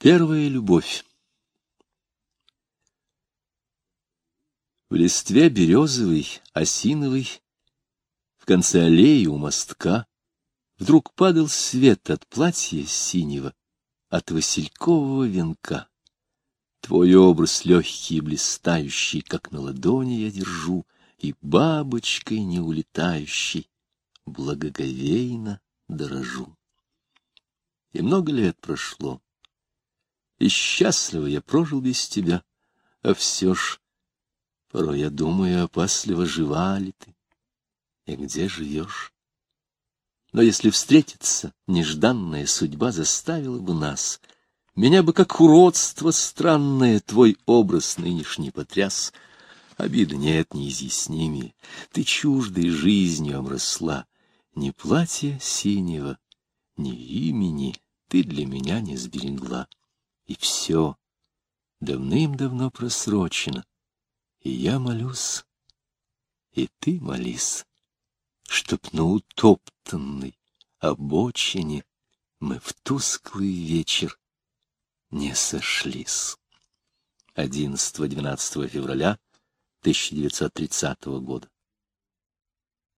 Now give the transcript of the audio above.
Первая любовь. В листве березовой, осиновой, в конце аллеи у мостка, вдруг падал свет от платья синего, от василькового венка. Твой образ легкий и блистающий, как на ладони я держу, и бабочкой не улетающей благоговейно дорожу. И много лет прошло, и счастливо я прожил без тебя, а все ж порой я думаю, опасливо жива ли ты, и где живешь. Но если встретиться, нежданная судьба заставила бы нас, меня бы как уродство странное твой образ нынешний потряс. Обиды нет неизъяснимее, ты чуждой жизнью обросла, ни платья синего, ни имени ты для меня не сберегла и все давным-давно просрочено. И я молюсь, и ты молись, чтоб на утоптанной обочине мы в тусклый вечер не сошлись. 11-12 февраля 1930 года.